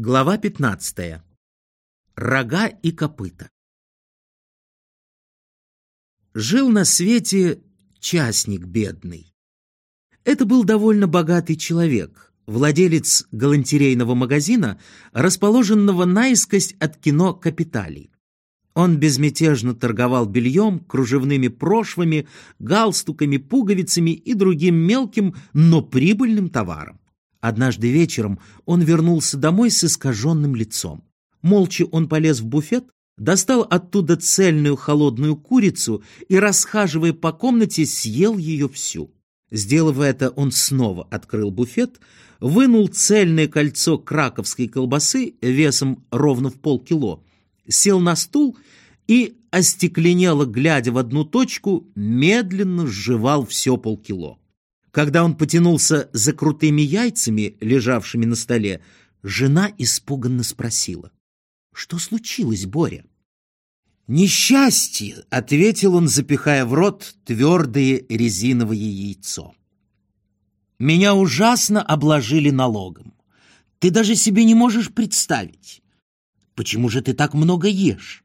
Глава 15. Рога и копыта. Жил на свете частник бедный. Это был довольно богатый человек, владелец галантерейного магазина, расположенного наискось от кино «Капиталий». Он безмятежно торговал бельем, кружевными прошвами, галстуками, пуговицами и другим мелким, но прибыльным товаром. Однажды вечером он вернулся домой с искаженным лицом. Молча он полез в буфет, достал оттуда цельную холодную курицу и, расхаживая по комнате, съел ее всю. Сделав это, он снова открыл буфет, вынул цельное кольцо краковской колбасы весом ровно в полкило, сел на стул и, остекленело глядя в одну точку, медленно сживал все полкило. Когда он потянулся за крутыми яйцами, лежавшими на столе, жена испуганно спросила. «Что случилось, Боря?» «Несчастье!» — ответил он, запихая в рот твердое резиновое яйцо. «Меня ужасно обложили налогом. Ты даже себе не можешь представить. Почему же ты так много ешь?»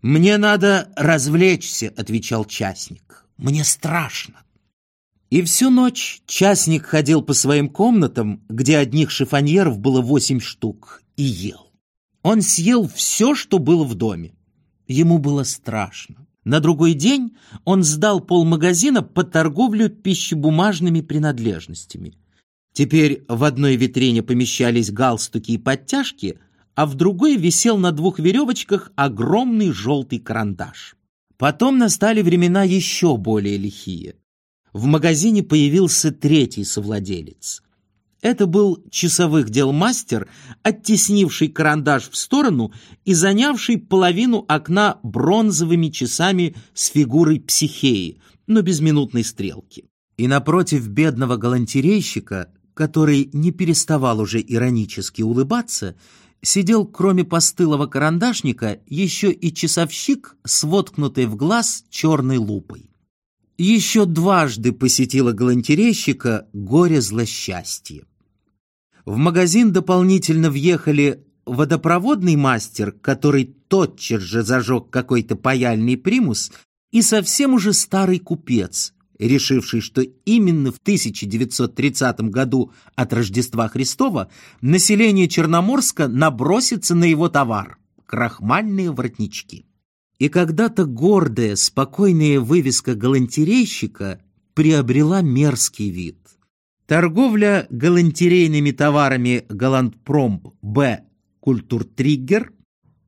«Мне надо развлечься», — отвечал частник. «Мне страшно. И всю ночь частник ходил по своим комнатам, где одних шифоньеров было восемь штук, и ел. Он съел все, что было в доме. Ему было страшно. На другой день он сдал полмагазина под торговлю пищебумажными принадлежностями. Теперь в одной витрине помещались галстуки и подтяжки, а в другой висел на двух веревочках огромный желтый карандаш. Потом настали времена еще более лихие в магазине появился третий совладелец. Это был часовых дел мастер, оттеснивший карандаш в сторону и занявший половину окна бронзовыми часами с фигурой психеи, но без минутной стрелки. И напротив бедного галантерейщика, который не переставал уже иронически улыбаться, сидел, кроме постылого карандашника, еще и часовщик с воткнутой в глаз черной лупой еще дважды посетила галантерейщика горе-злосчастье. В магазин дополнительно въехали водопроводный мастер, который тотчас же зажег какой-то паяльный примус, и совсем уже старый купец, решивший, что именно в 1930 году от Рождества Христова население Черноморска набросится на его товар – крахмальные воротнички. И когда-то гордая, спокойная вывеска галантерейщика приобрела мерзкий вид. Торговля галантерейными товарами «Галантпром» Б. «Культуртриггер»,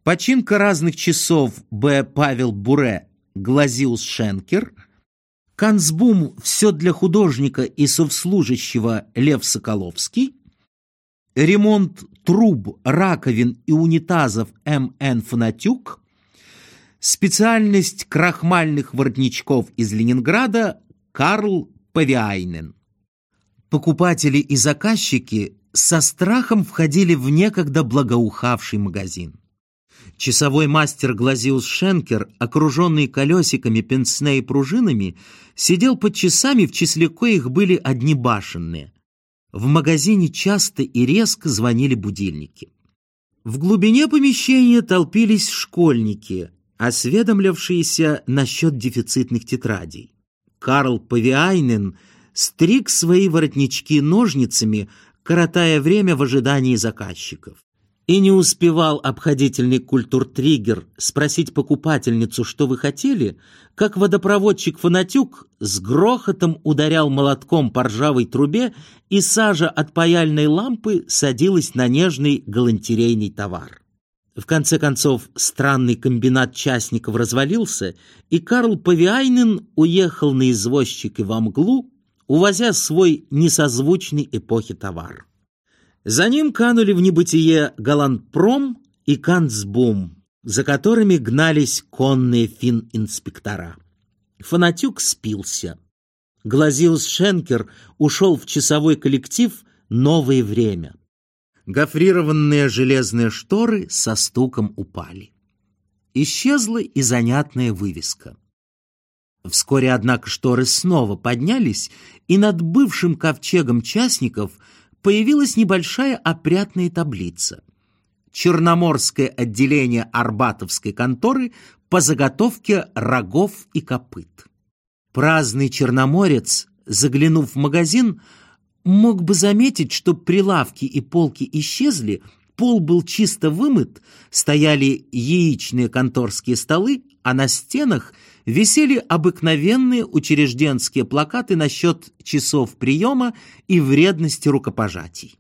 починка разных часов Б. Павел Буре «Глазиус Шенкер», Канцбум «Все для художника и совслужащего» Лев Соколовский, ремонт труб, раковин и унитазов М.Н. Фанатюк, Специальность крахмальных воротничков из Ленинграда Карл Павиайнен. Покупатели и заказчики со страхом входили в некогда благоухавший магазин. Часовой мастер Глазиус Шенкер, окруженный колесиками, пенсне и пружинами, сидел под часами, в числе коих были одни башенные. В магазине часто и резко звонили будильники. В глубине помещения толпились школьники, осведомлившиеся насчет дефицитных тетрадей. Карл Павиайнен стриг свои воротнички ножницами, коротая время в ожидании заказчиков. И не успевал обходительный культуртриггер спросить покупательницу, что вы хотели, как водопроводчик Фанатюк с грохотом ударял молотком по ржавой трубе, и сажа от паяльной лампы садилась на нежный галантерейный товар. В конце концов, странный комбинат частников развалился, и Карл Павиайнен уехал на извозчике во мглу, увозя свой несозвучный эпохи товар. За ним канули в небытие Галантпром и Канцбум, за которыми гнались конные фин-инспектора. Фанатюк спился. Глазиус Шенкер ушел в часовой коллектив «Новое время». Гофрированные железные шторы со стуком упали. Исчезла и занятная вывеска. Вскоре, однако, шторы снова поднялись, и над бывшим ковчегом частников появилась небольшая опрятная таблица — Черноморское отделение Арбатовской конторы по заготовке рогов и копыт. Праздный черноморец, заглянув в магазин, мог бы заметить, что прилавки и полки исчезли, пол был чисто вымыт, стояли яичные конторские столы, а на стенах висели обыкновенные учрежденские плакаты насчет часов приема и вредности рукопожатий.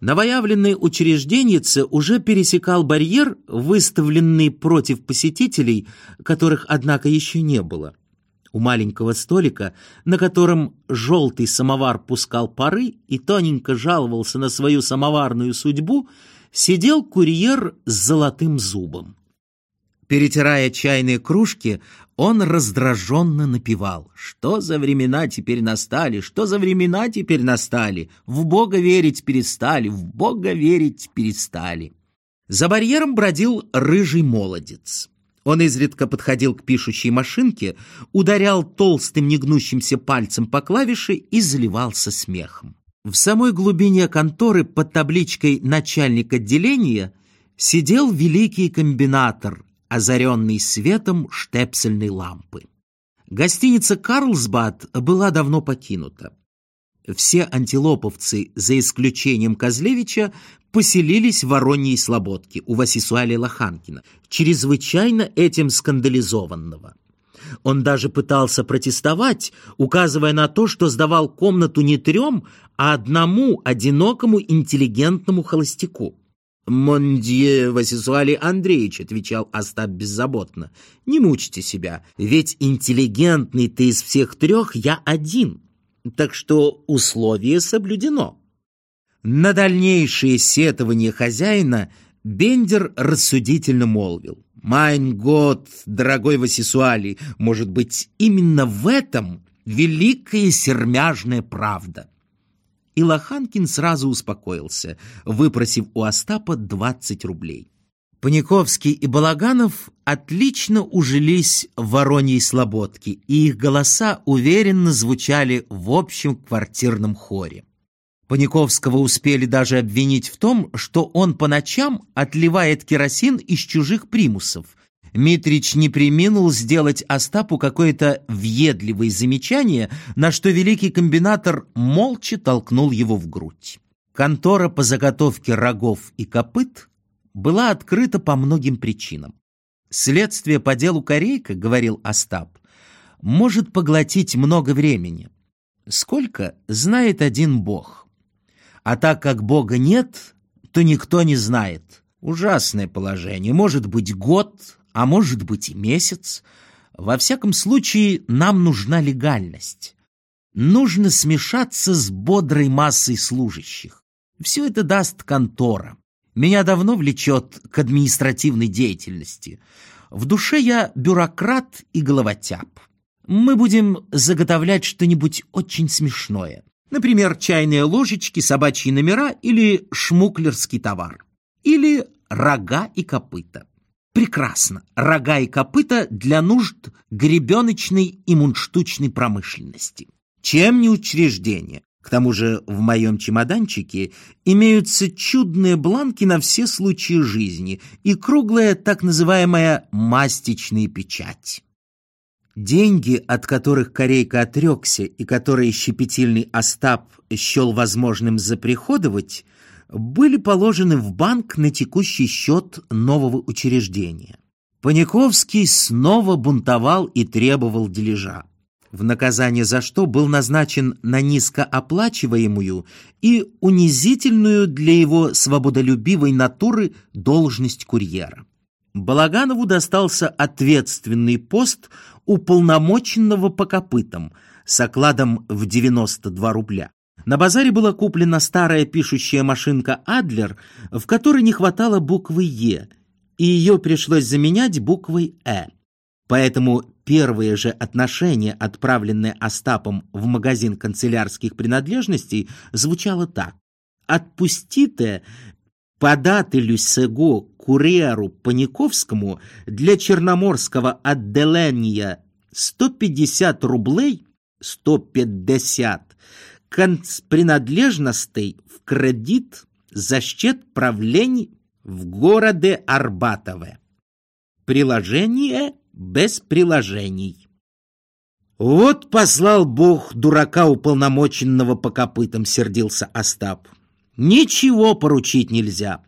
Новоявленный учрежденец уже пересекал барьер, выставленный против посетителей, которых, однако, еще не было. У маленького столика, на котором желтый самовар пускал пары и тоненько жаловался на свою самоварную судьбу, сидел курьер с золотым зубом. Перетирая чайные кружки, он раздраженно напевал. «Что за времена теперь настали? Что за времена теперь настали? В Бога верить перестали, в Бога верить перестали». За барьером бродил рыжий молодец. Он изредка подходил к пишущей машинке, ударял толстым негнущимся пальцем по клавише и заливался смехом. В самой глубине конторы под табличкой «Начальник отделения» сидел великий комбинатор, озаренный светом штепсельной лампы. Гостиница «Карлсбад» была давно покинута. Все антилоповцы, за исключением Козлевича, поселились в Вороньей Слободке у Васисуали Лоханкина, чрезвычайно этим скандализованного. Он даже пытался протестовать, указывая на то, что сдавал комнату не трем, а одному одинокому интеллигентному холостяку. «Мондье Васисуали Андреевич», — отвечал Остап беззаботно, — «не мучьте себя, ведь интеллигентный ты из всех трех я один, так что условие соблюдено». На дальнейшее сетование хозяина Бендер рассудительно молвил. «Майн год, дорогой Васисуали, может быть, именно в этом великая сермяжная правда» и Лоханкин сразу успокоился, выпросив у Остапа 20 рублей. Паниковский и Балаганов отлично ужились в Вороньей Слободке, и их голоса уверенно звучали в общем квартирном хоре. Паниковского успели даже обвинить в том, что он по ночам отливает керосин из чужих примусов, Митрич не приминул сделать Остапу какое-то въедливое замечание, на что великий комбинатор молча толкнул его в грудь. Контора по заготовке рогов и копыт была открыта по многим причинам. Следствие по делу Корейка, говорил Остап, может поглотить много времени. Сколько, знает один Бог. А так как Бога нет, то никто не знает. Ужасное положение. Может быть, год, а может быть и месяц. Во всяком случае, нам нужна легальность. Нужно смешаться с бодрой массой служащих. Все это даст контора. Меня давно влечет к административной деятельности. В душе я бюрократ и головотяп. Мы будем заготовлять что-нибудь очень смешное. Например, чайные ложечки, собачьи номера или шмуклерский товар. Или рога и копыта. Прекрасно. Рога и копыта для нужд гребеночной и мундштучной промышленности. Чем не учреждение? К тому же в моем чемоданчике имеются чудные бланки на все случаи жизни и круглая так называемая мастичная печать. Деньги, от которых Корейка отрекся и которые щепетильный Остап счел возможным заприходовать, были положены в банк на текущий счет нового учреждения. Паниковский снова бунтовал и требовал дележа, в наказание за что был назначен на низкооплачиваемую и унизительную для его свободолюбивой натуры должность курьера. Балаганову достался ответственный пост уполномоченного по копытам с окладом в 92 рубля. На базаре была куплена старая пишущая машинка «Адлер», в которой не хватало буквы «Е», и ее пришлось заменять буквой «Э». Поэтому первое же отношение, отправленное Остапом в магазин канцелярских принадлежностей, звучало так. «Отпустите подателю сего курьеру Паниковскому для черноморского отделения 150 рублей, 150, принадлежностей в кредит за счет правления в городе Арбатове. Приложение без приложений. Вот послал Бог дурака уполномоченного по копытам, сердился Остап. Ничего поручить нельзя.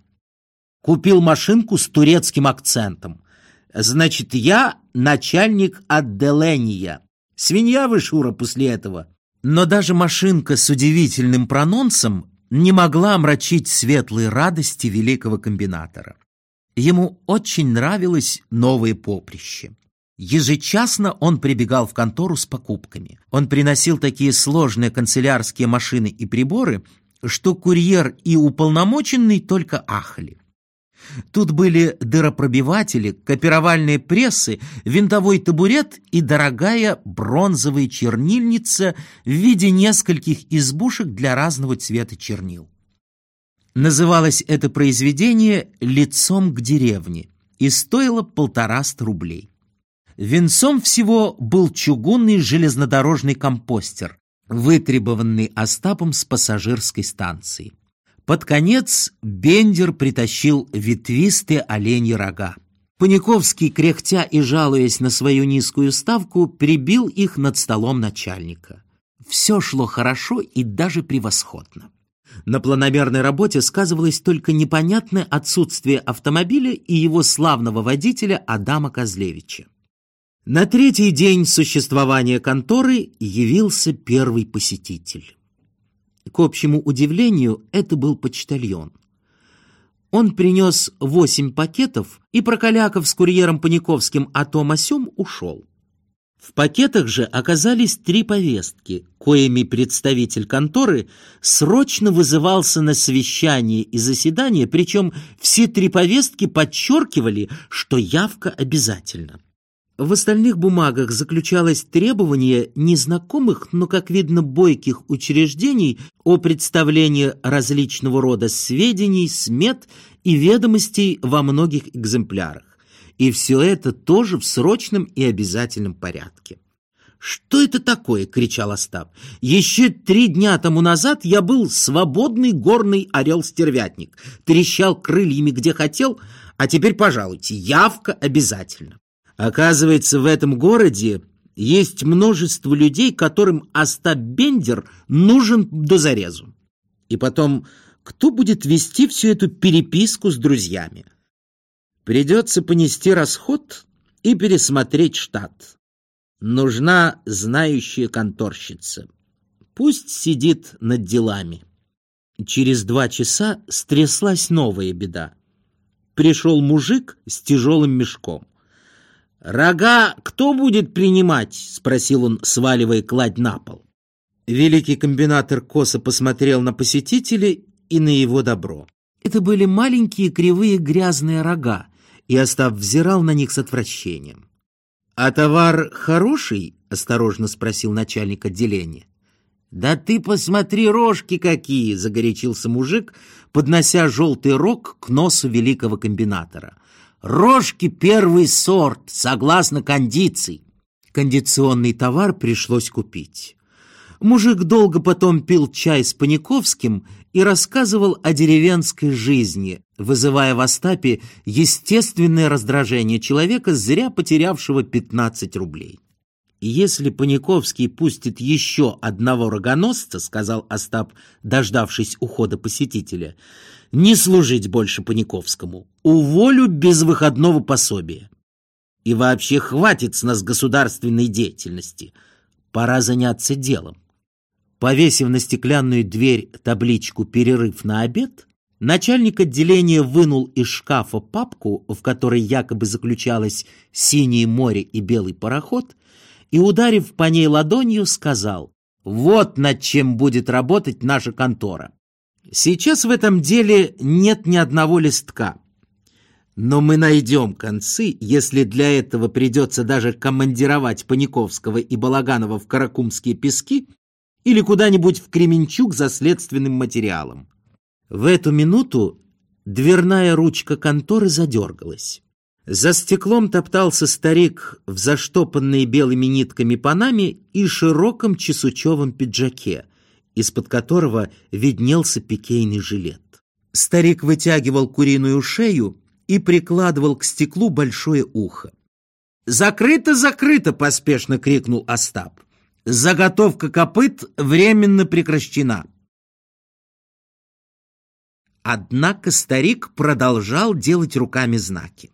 Купил машинку с турецким акцентом. Значит, я начальник отделения. Свинья вы, Шура, после этого. Но даже машинка с удивительным прононсом не могла омрачить светлые радости великого комбинатора. Ему очень нравилось новое поприще. Ежечасно он прибегал в контору с покупками. Он приносил такие сложные канцелярские машины и приборы, что курьер и уполномоченный только ахали. Тут были дыропробиватели, копировальные прессы, винтовой табурет и дорогая бронзовая чернильница в виде нескольких избушек для разного цвета чернил. Называлось это произведение «Лицом к деревне» и стоило полтораста рублей. Венцом всего был чугунный железнодорожный компостер, вытребованный Остапом с пассажирской станции. Под конец Бендер притащил ветвистые оленьи рога. Паниковский, кряхтя и жалуясь на свою низкую ставку, прибил их над столом начальника. Все шло хорошо и даже превосходно. На планомерной работе сказывалось только непонятное отсутствие автомобиля и его славного водителя Адама Козлевича. На третий день существования конторы явился первый посетитель. К общему удивлению, это был почтальон. Он принес восемь пакетов и, прокаляков с курьером Паниковским о том о сём, ушел. В пакетах же оказались три повестки, коими представитель конторы срочно вызывался на совещание и заседание, причем все три повестки подчеркивали, что явка обязательна. В остальных бумагах заключалось требование незнакомых, но, как видно, бойких учреждений о представлении различного рода сведений, смет и ведомостей во многих экземплярах. И все это тоже в срочном и обязательном порядке. «Что это такое?» — кричал Остап. «Еще три дня тому назад я был свободный горный орел-стервятник, трещал крыльями где хотел, а теперь, пожалуйте, явка обязательно». Оказывается, в этом городе есть множество людей, которым Остап Бендер нужен до зарезу. И потом, кто будет вести всю эту переписку с друзьями? Придется понести расход и пересмотреть штат. Нужна знающая конторщица. Пусть сидит над делами. Через два часа стряслась новая беда. Пришел мужик с тяжелым мешком. «Рога кто будет принимать?» — спросил он, сваливая кладь на пол. Великий комбинатор косо посмотрел на посетителей и на его добро. Это были маленькие кривые грязные рога, и Остап взирал на них с отвращением. «А товар хороший?» — осторожно спросил начальник отделения. «Да ты посмотри, рожки какие!» — загорячился мужик, поднося желтый рог к носу великого комбинатора. Рожки первый сорт, согласно кондиции. Кондиционный товар пришлось купить. Мужик долго потом пил чай с Паниковским и рассказывал о деревенской жизни, вызывая в Остапе естественное раздражение человека, зря потерявшего 15 рублей. «Если Паниковский пустит еще одного рогоносца, — сказал Остап, дождавшись ухода посетителя, — не служить больше Паниковскому. Уволю без выходного пособия. И вообще хватит с нас государственной деятельности. Пора заняться делом. Повесив на стеклянную дверь табличку «Перерыв на обед», начальник отделения вынул из шкафа папку, в которой якобы заключалось «Синее море» и «Белый пароход», и, ударив по ней ладонью, сказал «Вот над чем будет работать наша контора. Сейчас в этом деле нет ни одного листка. Но мы найдем концы, если для этого придется даже командировать Паниковского и Балаганова в Каракумские пески или куда-нибудь в Кременчук за следственным материалом. В эту минуту дверная ручка конторы задергалась. За стеклом топтался старик в заштопанной белыми нитками панаме и широком чесучевом пиджаке, из-под которого виднелся пикейный жилет. Старик вытягивал куриную шею и прикладывал к стеклу большое ухо. «Закрыто, закрыто!» — поспешно крикнул Остап. «Заготовка копыт временно прекращена». Однако старик продолжал делать руками знаки.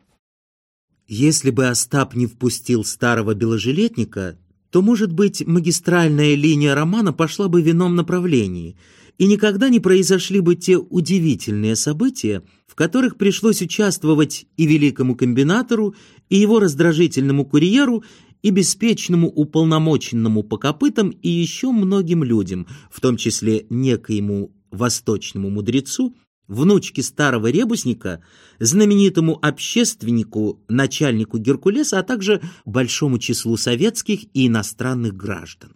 Если бы Остап не впустил старого беложилетника, то, может быть, магистральная линия романа пошла бы в ином направлении, и никогда не произошли бы те удивительные события, в которых пришлось участвовать и великому комбинатору, и его раздражительному курьеру, и беспечному уполномоченному по копытам, и еще многим людям, в том числе некоему восточному мудрецу, внучке старого ребусника, знаменитому общественнику, начальнику Геркулеса, а также большому числу советских и иностранных граждан.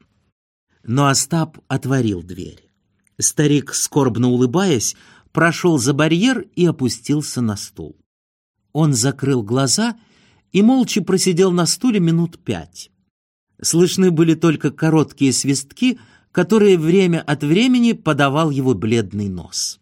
Но Остап отворил дверь. Старик, скорбно улыбаясь, прошел за барьер и опустился на стул. Он закрыл глаза и молча просидел на стуле минут пять. Слышны были только короткие свистки, которые время от времени подавал его бледный нос.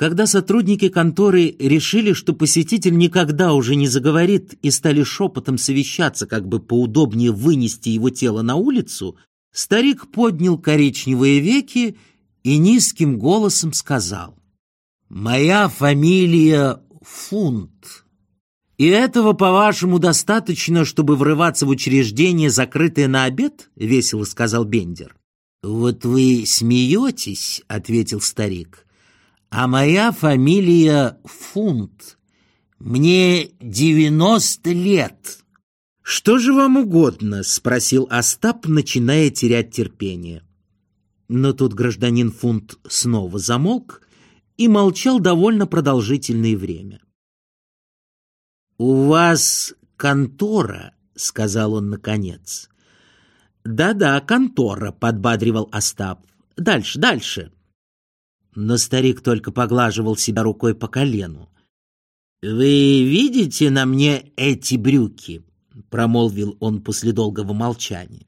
Когда сотрудники конторы решили, что посетитель никогда уже не заговорит и стали шепотом совещаться, как бы поудобнее вынести его тело на улицу, старик поднял коричневые веки и низким голосом сказал «Моя фамилия Фунт». «И этого, по-вашему, достаточно, чтобы врываться в учреждение, закрытое на обед?» — весело сказал Бендер. «Вот вы смеетесь», — ответил старик, — а моя фамилия Фунт. Мне девяносто лет. Что же вам угодно? спросил Остап, начиная терять терпение. Но тут гражданин Фунт снова замолк и молчал довольно продолжительное время. «У вас контора», — сказал он наконец. «Да-да, контора», — подбадривал Остап. «Дальше, дальше» но старик только поглаживал себя рукой по колену. «Вы видите на мне эти брюки?» — промолвил он после долгого молчания.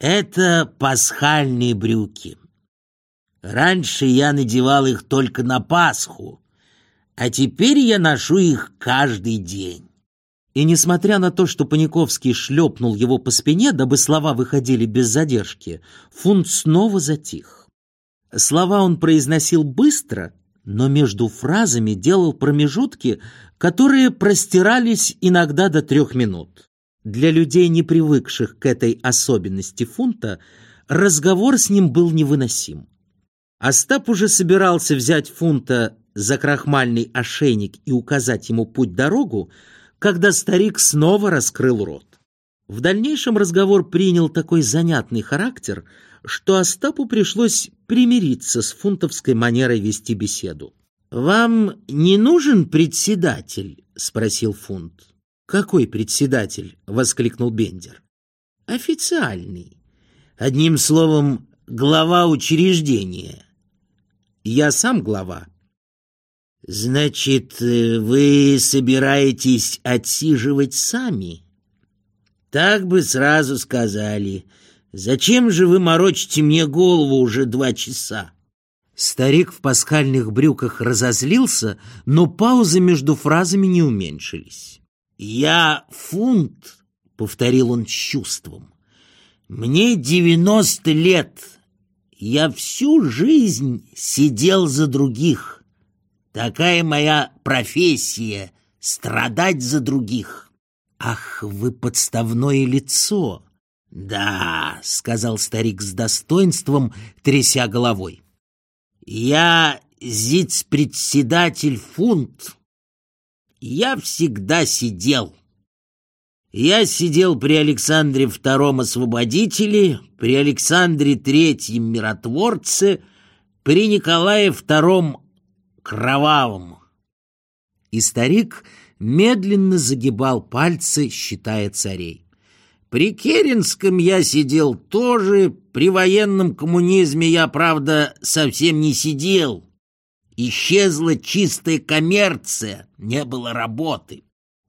«Это пасхальные брюки. Раньше я надевал их только на Пасху, а теперь я ношу их каждый день». И несмотря на то, что Паниковский шлепнул его по спине, дабы слова выходили без задержки, фунт снова затих. Слова он произносил быстро, но между фразами делал промежутки, которые простирались иногда до трех минут. Для людей, не привыкших к этой особенности фунта, разговор с ним был невыносим. Остап уже собирался взять фунта за крахмальный ошейник и указать ему путь-дорогу, когда старик снова раскрыл рот. В дальнейшем разговор принял такой занятный характер, что Остапу пришлось примириться с фунтовской манерой вести беседу. «Вам не нужен председатель?» — спросил Фунт. «Какой председатель?» — воскликнул Бендер. «Официальный. Одним словом, глава учреждения. Я сам глава». «Значит, вы собираетесь отсиживать сами?» «Так бы сразу сказали. Зачем же вы морочите мне голову уже два часа? Старик в пасхальных брюках разозлился, но паузы между фразами не уменьшились. «Я фунт», — повторил он с чувством. «Мне девяносто лет. Я всю жизнь сидел за других. Такая моя профессия — страдать за других». «Ах, вы подставное лицо!» «Да», — сказал старик с достоинством, тряся головой. «Я зиц-председатель фунт. Я всегда сидел. Я сидел при Александре II Освободителе, при Александре III Миротворце, при Николае II Кровавом». И старик медленно загибал пальцы, считая царей. При Керенском я сидел тоже, при военном коммунизме я, правда, совсем не сидел. Исчезла чистая коммерция, не было работы.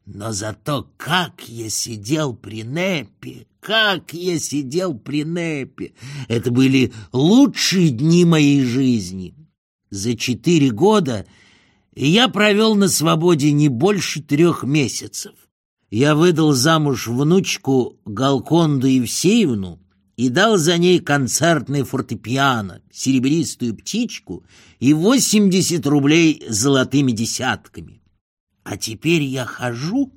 Но зато как я сидел при НЭПе, как я сидел при НЭПе. Это были лучшие дни моей жизни. За четыре года я провел на свободе не больше трех месяцев. Я выдал замуж внучку Галконду Евсеевну и дал за ней концертное фортепиано, серебристую птичку и восемьдесят рублей золотыми десятками. А теперь я хожу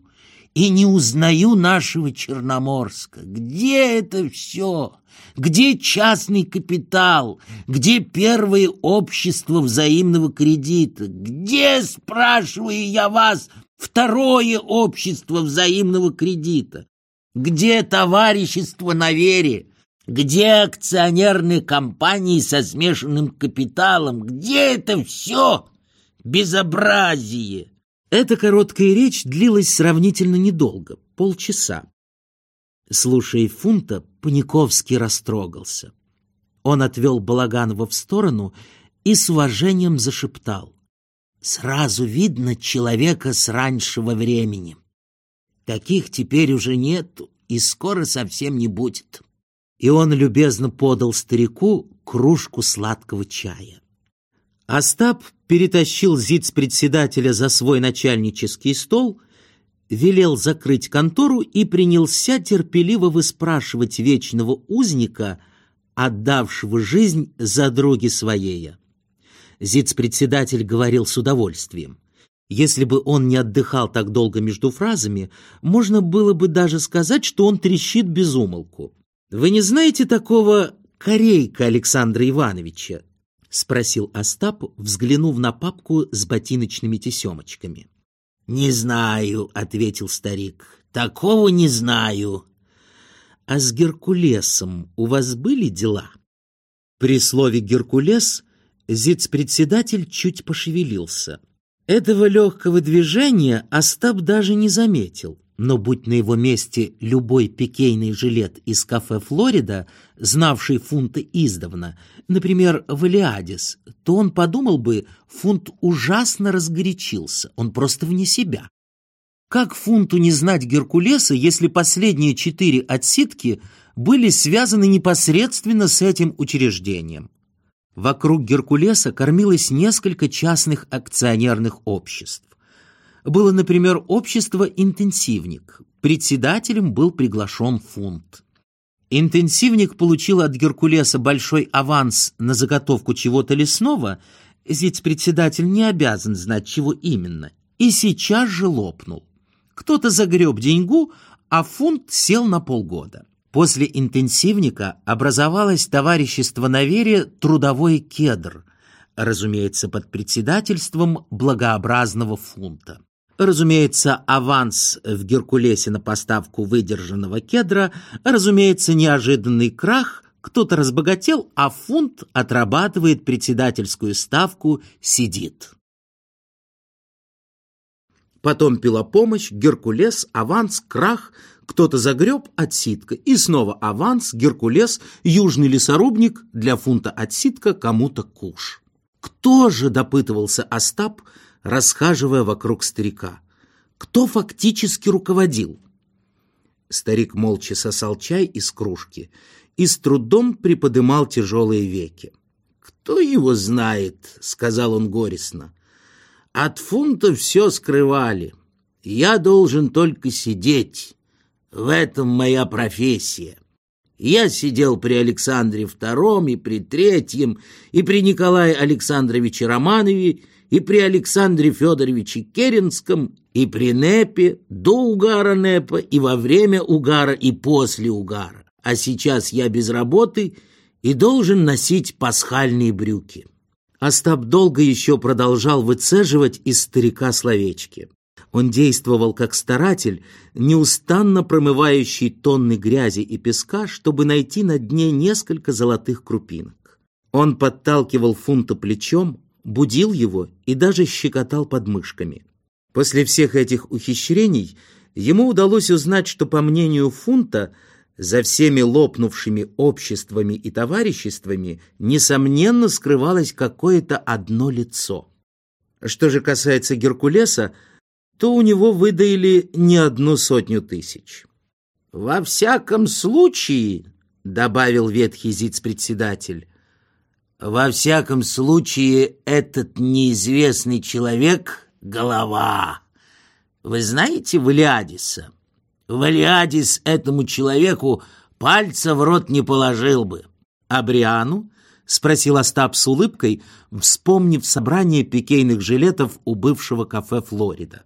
и не узнаю нашего Черноморска. Где это все? Где частный капитал? Где первое общество взаимного кредита? Где, спрашиваю я вас, второе общество взаимного кредита? Где товарищество на вере? Где акционерные компании со смешанным капиталом? Где это все? Безобразие! Эта короткая речь длилась сравнительно недолго, полчаса. Слушая Фунта, Паниковский растрогался. Он отвел Балаганова в сторону и с уважением зашептал. «Сразу видно человека с раньшего времени. Таких теперь уже нету и скоро совсем не будет». И он любезно подал старику кружку сладкого чая. Остап перетащил зиц-председателя за свой начальнический стол, велел закрыть контору и принялся терпеливо выспрашивать вечного узника, отдавшего жизнь за други своея. Зиц-председатель говорил с удовольствием. Если бы он не отдыхал так долго между фразами, можно было бы даже сказать, что он трещит без умолку. «Вы не знаете такого Корейка Александра Ивановича?» — спросил Остап, взглянув на папку с ботиночными тесемочками. «Не знаю», — ответил старик. «Такого не знаю». «А с Геркулесом у вас были дела?» При слове «Геркулес» зиц-председатель чуть пошевелился. Этого легкого движения Остап даже не заметил. Но будь на его месте любой пикейный жилет из кафе «Флорида», знавший фунты издавна, например, Валиадис, то он подумал бы, фунт ужасно разгорячился, он просто вне себя. Как фунту не знать Геркулеса, если последние четыре отсидки были связаны непосредственно с этим учреждением? Вокруг Геркулеса кормилось несколько частных акционерных обществ было, например, общество «Интенсивник». Председателем был приглашен фунт. Интенсивник получил от Геркулеса большой аванс на заготовку чего-то лесного, здесь председатель не обязан знать, чего именно, и сейчас же лопнул. Кто-то загреб деньгу, а фунт сел на полгода. После интенсивника образовалось товарищество на вере «Трудовой кедр», разумеется, под председательством благообразного фунта. Разумеется, аванс в Геркулесе на поставку выдержанного кедра, разумеется, неожиданный крах, кто-то разбогател, а фунт отрабатывает председательскую ставку, сидит. Потом пила помощь, Геркулес, аванс, крах, кто-то загреб, отсидка, и снова аванс, Геркулес, южный лесорубник, для фунта отсидка, кому-то куш. Кто же, допытывался Остап, — расхаживая вокруг старика. Кто фактически руководил? Старик молча сосал чай из кружки и с трудом приподымал тяжелые веки. «Кто его знает?» — сказал он горестно. «От фунта все скрывали. Я должен только сидеть. В этом моя профессия. Я сидел при Александре II и при Третьем, и при Николае Александровиче Романове, и при Александре Федоровиче Керенском, и при Непе, до угара Непа, и во время угара, и после угара. А сейчас я без работы и должен носить пасхальные брюки. Остап долго еще продолжал выцеживать из старика словечки. Он действовал как старатель, неустанно промывающий тонны грязи и песка, чтобы найти на дне несколько золотых крупинок. Он подталкивал фунта плечом, будил его и даже щекотал подмышками. После всех этих ухищрений ему удалось узнать, что, по мнению Фунта, за всеми лопнувшими обществами и товариществами, несомненно, скрывалось какое-то одно лицо. Что же касается Геркулеса, то у него выдаили не одну сотню тысяч. «Во всяком случае», — добавил ветхий зиц-председатель, Во всяком случае, этот неизвестный человек — голова. Вы знаете Валиадиса? Валиадис этому человеку пальца в рот не положил бы. А Бриану? — спросил Остап с улыбкой, вспомнив собрание пикейных жилетов у бывшего кафе «Флорида».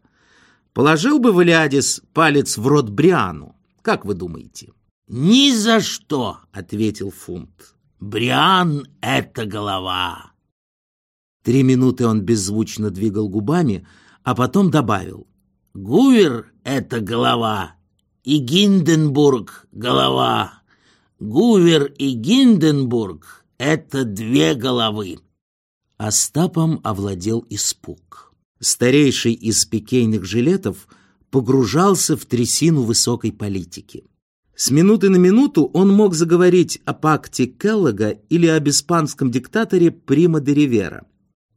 «Положил бы Валиадис палец в рот Бриану, как вы думаете?» «Ни за что!» — ответил Фунт. «Бриан — это голова!» Три минуты он беззвучно двигал губами, а потом добавил. «Гувер — это голова, и Гинденбург — голова. Гувер и Гинденбург — это две головы». Остапом овладел испуг. Старейший из пикейных жилетов погружался в трясину высокой политики. С минуты на минуту он мог заговорить о пакте Келлога или об испанском диктаторе Прима де Ривера.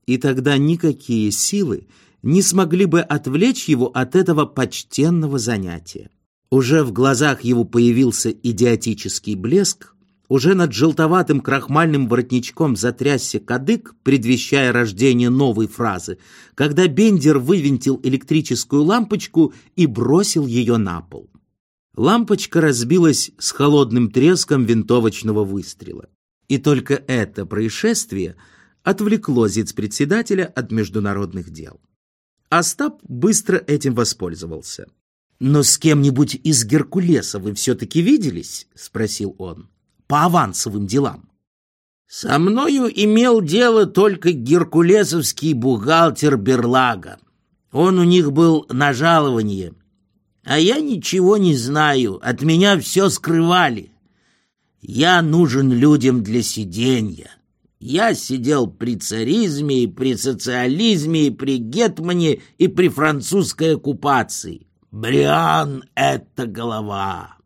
И тогда никакие силы не смогли бы отвлечь его от этого почтенного занятия. Уже в глазах его появился идиотический блеск, уже над желтоватым крахмальным воротничком затрясся кадык, предвещая рождение новой фразы, когда Бендер вывинтил электрическую лампочку и бросил ее на пол. Лампочка разбилась с холодным треском винтовочного выстрела. И только это происшествие отвлекло зиц-председателя от международных дел. Остап быстро этим воспользовался. «Но с кем-нибудь из Геркулеса вы все-таки виделись?» — спросил он. «По авансовым делам». «Со мною имел дело только геркулесовский бухгалтер Берлага. Он у них был на жалование, а я ничего не знаю, от меня все скрывали. Я нужен людям для сиденья. Я сидел при царизме, и при социализме, и при гетмане, и при французской оккупации. Бриан — это голова.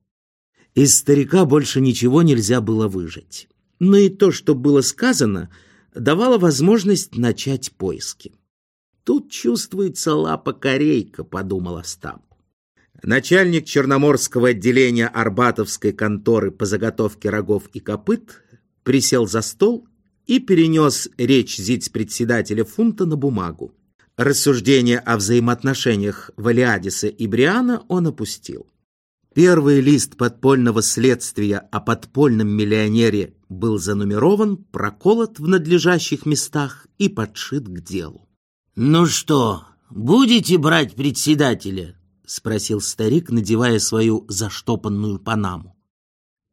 Из старика больше ничего нельзя было выжить. Но и то, что было сказано, давало возможность начать поиски. «Тут чувствуется лапа-корейка», — подумал Остап. Начальник Черноморского отделения Арбатовской конторы по заготовке рогов и копыт присел за стол и перенес речь зиц-председателя фунта на бумагу. Рассуждение о взаимоотношениях Валиадиса и Бриана он опустил. Первый лист подпольного следствия о подпольном миллионере был занумерован, проколот в надлежащих местах и подшит к делу. «Ну что, будете брать председателя?» — спросил старик, надевая свою заштопанную панаму.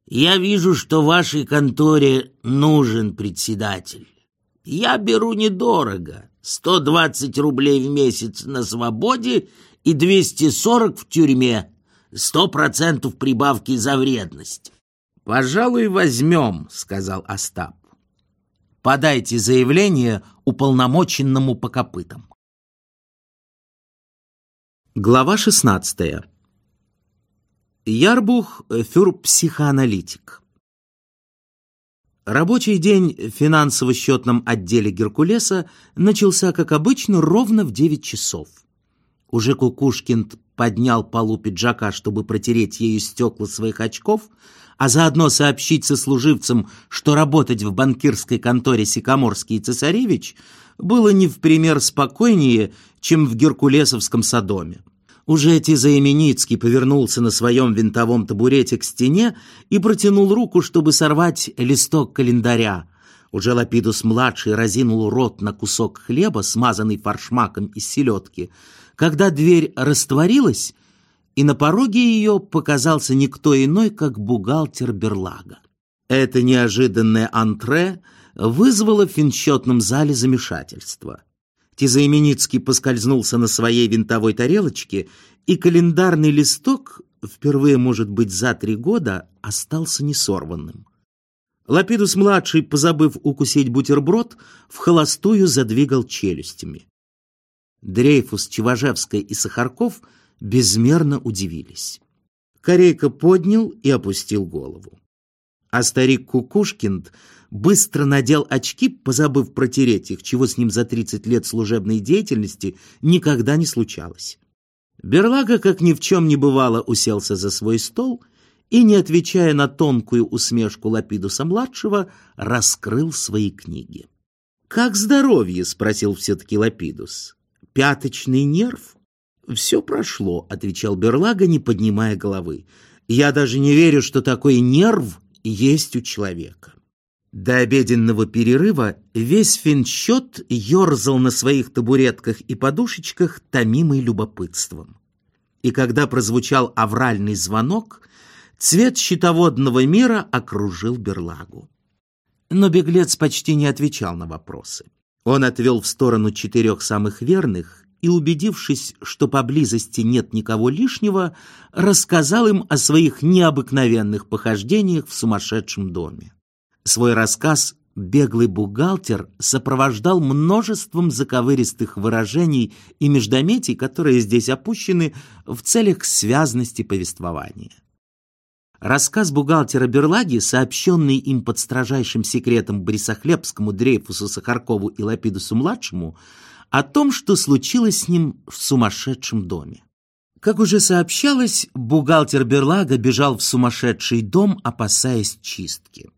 «Я вижу, что вашей конторе нужен председатель. Я беру недорого, 120 рублей в месяц на свободе и 240 в тюрьме, сто процентов прибавки за вредность». «Пожалуй, возьмем», — сказал Остап. «Подайте заявление уполномоченному по копытам». Глава 16. Ярбух фюрпсихоаналитик. Рабочий день в финансово-счетном отделе Геркулеса начался, как обычно, ровно в 9 часов. Уже Кукушкин поднял полу пиджака, чтобы протереть ею стекла своих очков, а заодно сообщить сослуживцам, что работать в банкирской конторе Сикоморский и Цесаревич было не в пример спокойнее, чем в Геркулесовском Содоме. Уже Тизаименицкий повернулся на своем винтовом табурете к стене и протянул руку, чтобы сорвать листок календаря. Уже Лапидус-младший разинул рот на кусок хлеба, смазанный форшмаком из селедки, когда дверь растворилась, и на пороге ее показался никто иной, как бухгалтер Берлага. Это неожиданное антре вызвало в финчетном зале замешательство. Тизаименицкий поскользнулся на своей винтовой тарелочке, и календарный листок, впервые, может быть, за три года, остался несорванным. Лапидус-младший, позабыв укусить бутерброд, в холостую задвигал челюстями. Дрейфус, Чеважевская и Сахарков безмерно удивились. Корейка поднял и опустил голову. А старик Кукушкин быстро надел очки, позабыв протереть их, чего с ним за 30 лет служебной деятельности никогда не случалось. Берлага, как ни в чем не бывало, уселся за свой стол и, не отвечая на тонкую усмешку Лапидуса-младшего, раскрыл свои книги. «Как здоровье?» — спросил все-таки Лапидус. «Пяточный нерв?» «Все прошло», — отвечал Берлага, не поднимая головы. «Я даже не верю, что такой нерв есть у человека». До обеденного перерыва весь финчет ерзал на своих табуретках и подушечках, томимый любопытством. И когда прозвучал авральный звонок, цвет щитоводного мира окружил берлагу. Но беглец почти не отвечал на вопросы. Он отвел в сторону четырех самых верных и, убедившись, что поблизости нет никого лишнего, рассказал им о своих необыкновенных похождениях в сумасшедшем доме. Свой рассказ беглый бухгалтер сопровождал множеством заковыристых выражений и междометий, которые здесь опущены в целях связности повествования. Рассказ бухгалтера Берлаги, сообщенный им под строжайшим секретом Борисохлебскому, Дрейфусу, Сахаркову и Лапидусу-младшему, о том, что случилось с ним в сумасшедшем доме. Как уже сообщалось, бухгалтер Берлага бежал в сумасшедший дом, опасаясь чистки.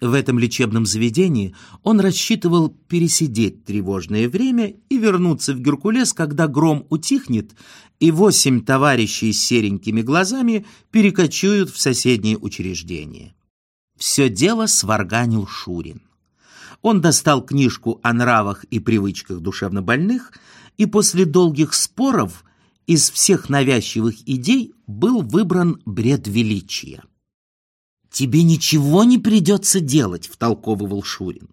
В этом лечебном заведении он рассчитывал пересидеть тревожное время и вернуться в Геркулес, когда гром утихнет, и восемь товарищей с серенькими глазами перекочуют в соседнее учреждение. Все дело сварганил Шурин. Он достал книжку о нравах и привычках душевнобольных, и после долгих споров из всех навязчивых идей был выбран бред величия. «Тебе ничего не придется делать», — втолковывал Шурин.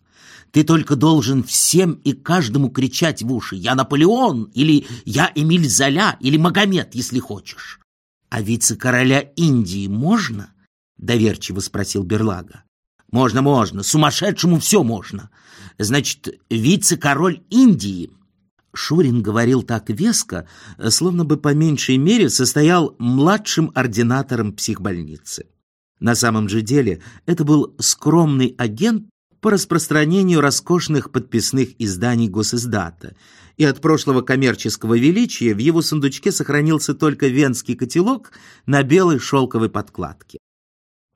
«Ты только должен всем и каждому кричать в уши «Я Наполеон» или «Я Эмиль Золя» или «Магомед», если хочешь». «А вице-короля Индии можно?» — доверчиво спросил Берлага. «Можно, можно. Сумасшедшему все можно. Значит, вице-король Индии...» Шурин говорил так веско, словно бы по меньшей мере состоял младшим ординатором психбольницы. На самом же деле это был скромный агент по распространению роскошных подписных изданий госиздата, и от прошлого коммерческого величия в его сундучке сохранился только венский котелок на белой шелковой подкладке.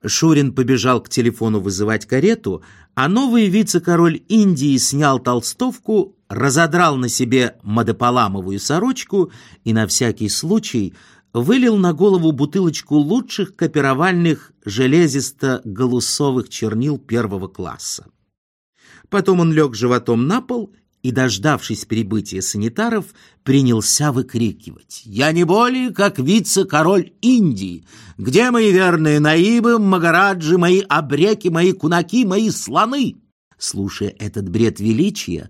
Шурин побежал к телефону вызывать карету, а новый вице-король Индии снял толстовку, разодрал на себе мадеполамовую сорочку и на всякий случай вылил на голову бутылочку лучших копировальных железисто-галусовых чернил первого класса. Потом он лег животом на пол и, дождавшись прибытия санитаров, принялся выкрикивать. «Я не более, как вице-король Индии! Где мои верные наибы, магараджи, мои обреки, мои кунаки, мои слоны?» Слушая этот бред величия,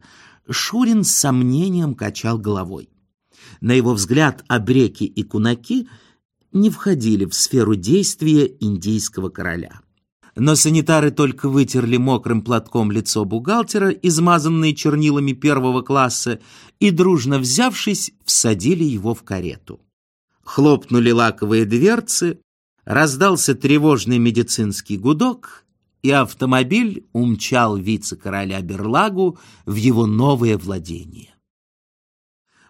Шурин с сомнением качал головой. На его взгляд, обреки и кунаки не входили в сферу действия индийского короля. Но санитары только вытерли мокрым платком лицо бухгалтера, измазанное чернилами первого класса, и, дружно взявшись, всадили его в карету. Хлопнули лаковые дверцы, раздался тревожный медицинский гудок, и автомобиль умчал вице-короля Берлагу в его новое владение.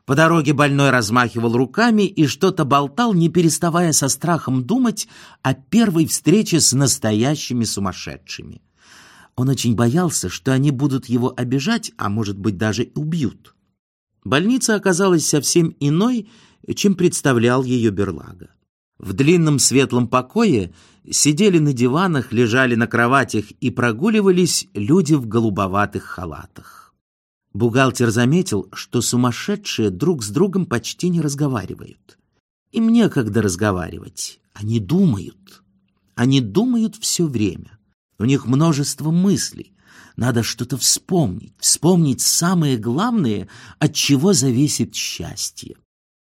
По дороге больной размахивал руками и что-то болтал, не переставая со страхом думать о первой встрече с настоящими сумасшедшими. Он очень боялся, что они будут его обижать, а может быть даже убьют. Больница оказалась совсем иной, чем представлял ее Берлага. В длинном светлом покое сидели на диванах, лежали на кроватях и прогуливались люди в голубоватых халатах. Бухгалтер заметил, что сумасшедшие друг с другом почти не разговаривают. Им некогда разговаривать. Они думают. Они думают все время. У них множество мыслей. Надо что-то вспомнить. Вспомнить самое главное, от чего зависит счастье.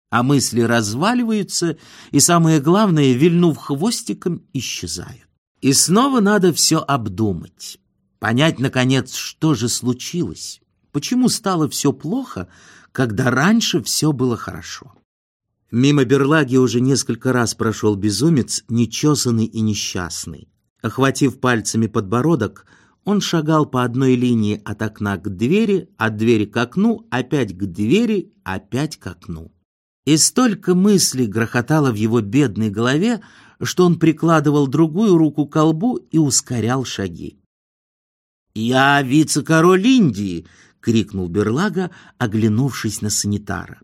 А мысли разваливаются, и самое главное, вильнув хвостиком, исчезают. И снова надо все обдумать. Понять, наконец, что же случилось. Почему стало все плохо, когда раньше все было хорошо? Мимо берлаги уже несколько раз прошел безумец, нечесанный и несчастный. Охватив пальцами подбородок, он шагал по одной линии от окна к двери, от двери к окну, опять к двери, опять к окну. И столько мыслей грохотало в его бедной голове, что он прикладывал другую руку к колбу и ускорял шаги. «Я вице-король Индии!» — крикнул Берлага, оглянувшись на санитара.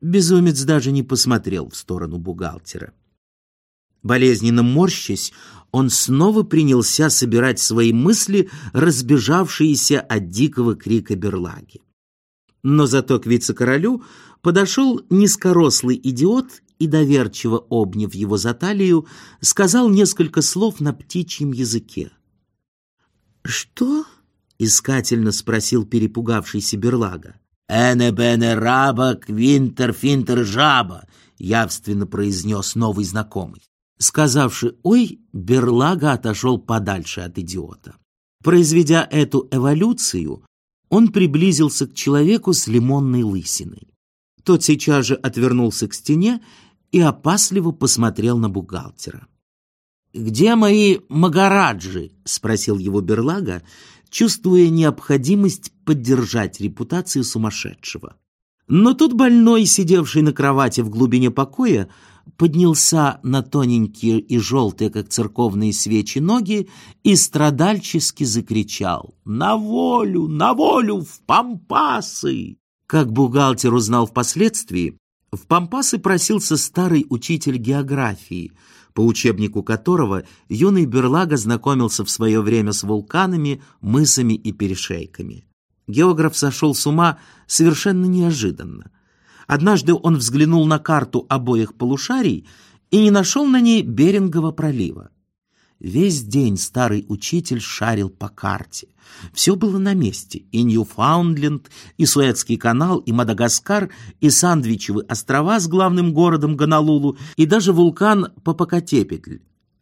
Безумец даже не посмотрел в сторону бухгалтера. Болезненно морщась, он снова принялся собирать свои мысли, разбежавшиеся от дикого крика берлаги. Но зато к вице-королю подошел низкорослый идиот и, доверчиво обняв его за талию, сказал несколько слов на птичьем языке. «Что?» — искательно спросил перепугавшийся берлага. «Эне-бене раба, квинтер-финтер жаба», — явственно произнес новый знакомый. Сказавши «Ой», Берлага отошел подальше от идиота. Произведя эту эволюцию, он приблизился к человеку с лимонной лысиной. Тот сейчас же отвернулся к стене и опасливо посмотрел на бухгалтера. «Где мои магараджи?» — спросил его Берлага, чувствуя необходимость поддержать репутацию сумасшедшего. Но тут больной, сидевший на кровати в глубине покоя, поднялся на тоненькие и желтые, как церковные свечи, ноги и страдальчески закричал «На волю! На волю! В пампасы!» Как бухгалтер узнал впоследствии, в пампасы просился старый учитель географии — по учебнику которого юный Берлага знакомился в свое время с вулканами, мысами и перешейками. Географ сошел с ума совершенно неожиданно. Однажды он взглянул на карту обоих полушарий и не нашел на ней Берингова пролива. Весь день старый учитель шарил по карте. Все было на месте. И Ньюфаундленд, и Суэцкий канал, и Мадагаскар, и Сандвичевы острова с главным городом Гонолулу, и даже вулкан Попокатепетль.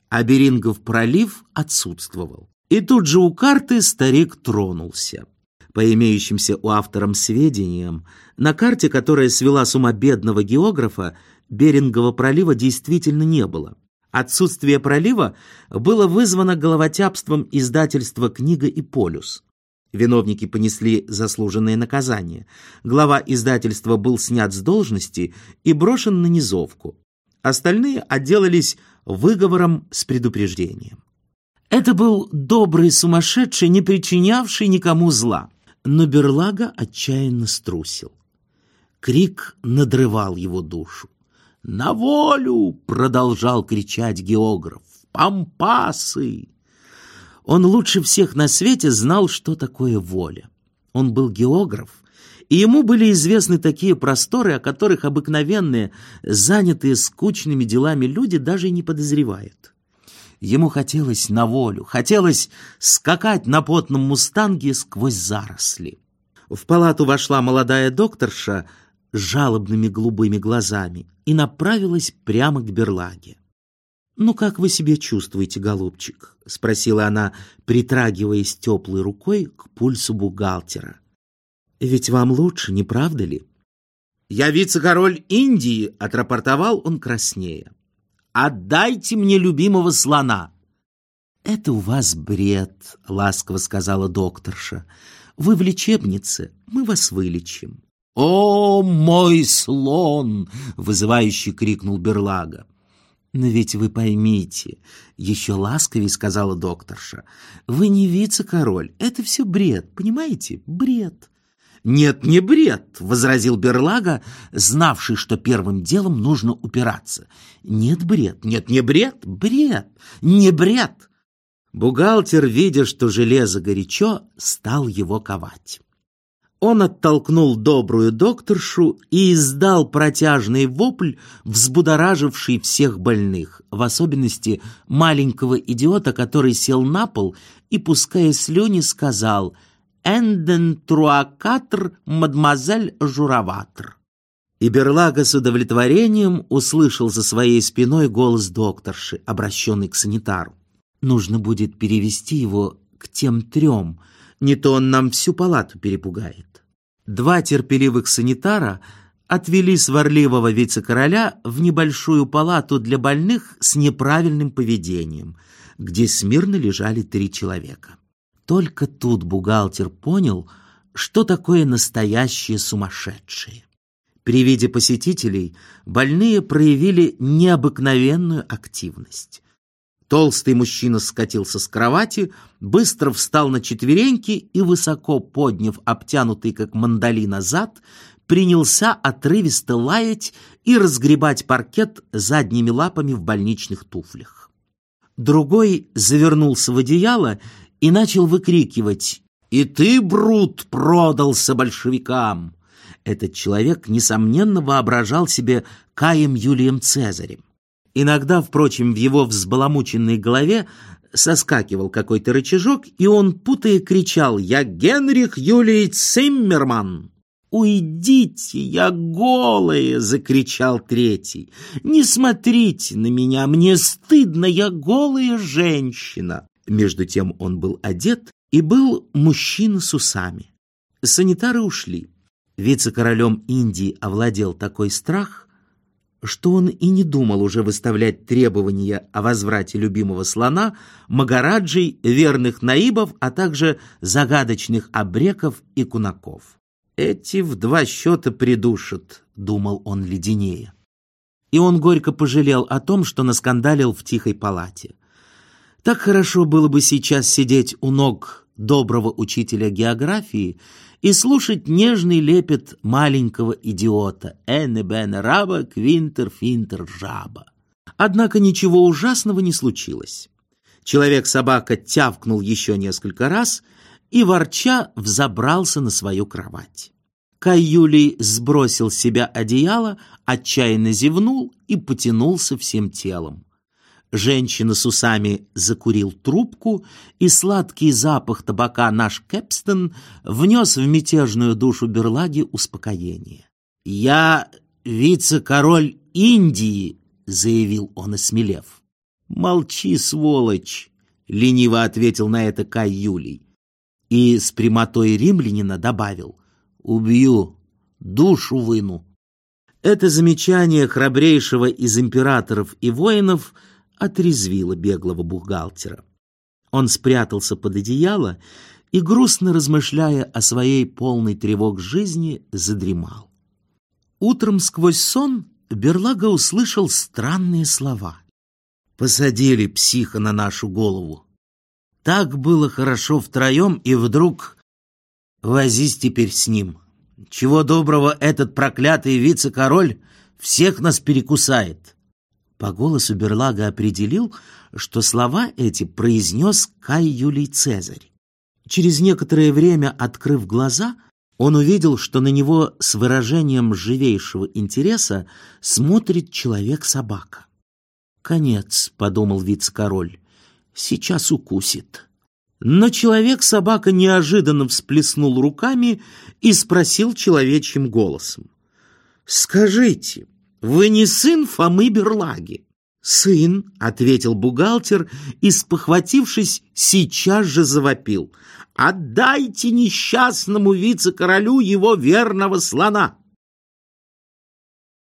А Берингов пролив отсутствовал. И тут же у карты старик тронулся. По имеющимся у авторам сведениям, на карте, которая свела с ума бедного географа, Берингова пролива действительно не было. Отсутствие пролива было вызвано головотяпством издательства «Книга и полюс». Виновники понесли заслуженное наказание. Глава издательства был снят с должности и брошен на низовку. Остальные отделались выговором с предупреждением. Это был добрый сумасшедший, не причинявший никому зла. Но Берлага отчаянно струсил. Крик надрывал его душу. «На волю!» — продолжал кричать географ. «Пампасы!» Он лучше всех на свете знал, что такое воля. Он был географ, и ему были известны такие просторы, о которых обыкновенные, занятые скучными делами люди даже и не подозревают. Ему хотелось на волю, хотелось скакать на потном мустанге сквозь заросли. В палату вошла молодая докторша жалобными голубыми глазами и направилась прямо к берлаге. «Ну, как вы себя чувствуете, голубчик?» — спросила она, притрагиваясь теплой рукой к пульсу бухгалтера. «Ведь вам лучше, не правда ли?» «Я вице-король Индии», — отрапортовал он краснее. «Отдайте мне любимого слона!» «Это у вас бред», — ласково сказала докторша. «Вы в лечебнице, мы вас вылечим». «О, мой слон!» — вызывающе крикнул Берлага. «Но ведь вы поймите», — еще ласковее сказала докторша, «вы не вице-король, это все бред, понимаете, бред». «Нет, не бред», — возразил Берлага, знавший, что первым делом нужно упираться. «Нет, бред, нет, не бред, бред, не бред». Бухгалтер, видя, что железо горячо, стал его ковать. Он оттолкнул добрую докторшу и издал протяжный вопль, взбудораживший всех больных, в особенности маленького идиота, который сел на пол и, пуская слюни, сказал «Энден труакатр, мадемуазель жураватр». И Берлага с удовлетворением услышал за своей спиной голос докторши, обращенный к санитару. «Нужно будет перевести его к тем трем», не то он нам всю палату перепугает. Два терпеливых санитара отвели сварливого вице-короля в небольшую палату для больных с неправильным поведением, где смирно лежали три человека. Только тут бухгалтер понял, что такое настоящее сумасшедшее. При виде посетителей больные проявили необыкновенную активность. Толстый мужчина скатился с кровати, быстро встал на четвереньки и, высоко подняв обтянутый как мандали назад, принялся отрывисто лаять и разгребать паркет задними лапами в больничных туфлях. Другой завернулся в одеяло и начал выкрикивать «И ты, Брут, продался большевикам!» Этот человек, несомненно, воображал себе Каем Юлием Цезарем. Иногда, впрочем, в его взбаламученной голове соскакивал какой-то рычажок, и он, путая, кричал «Я Генрих Юлий Циммерман!» «Уйдите, я голая!» — закричал третий. «Не смотрите на меня, мне стыдно, я голая женщина!» Между тем он был одет и был мужчина с усами. Санитары ушли. Вице-королем Индии овладел такой страх, что он и не думал уже выставлять требования о возврате любимого слона, магараджей, верных наибов, а также загадочных обреков и кунаков. «Эти в два счета придушат», — думал он леденее. И он горько пожалел о том, что наскандалил в тихой палате. Так хорошо было бы сейчас сидеть у ног доброго учителя географии и слушать нежный лепет маленького идиота «Эне бене раба, квинтер финтер жаба». Однако ничего ужасного не случилось. Человек-собака тявкнул еще несколько раз — и, ворча, взобрался на свою кровать. Кай Юлий сбросил с себя одеяло, отчаянно зевнул и потянулся всем телом. Женщина с усами закурил трубку, и сладкий запах табака наш Кэпстон внес в мятежную душу Берлаги успокоение. «Я вице-король Индии», — заявил он, осмелев. «Молчи, сволочь», — лениво ответил на это Кай Юлий и с прямотой римлянина добавил «Убью, душу выну». Это замечание храбрейшего из императоров и воинов отрезвило беглого бухгалтера. Он спрятался под одеяло и, грустно размышляя о своей полной тревог жизни, задремал. Утром сквозь сон Берлага услышал странные слова. «Посадили психа на нашу голову. Так было хорошо втроем, и вдруг возись теперь с ним. Чего доброго этот проклятый вице-король всех нас перекусает. По голосу Берлага определил, что слова эти произнес Кай Юлий Цезарь. Через некоторое время, открыв глаза, он увидел, что на него с выражением живейшего интереса смотрит человек-собака. «Конец», — подумал вице-король, сейчас укусит. Но человек-собака неожиданно всплеснул руками и спросил человечьим голосом. «Скажите, вы не сын Фомы Берлаги?» «Сын», — ответил бухгалтер и, спохватившись, сейчас же завопил. «Отдайте несчастному вице-королю его верного слона!»